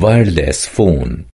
wireless phone.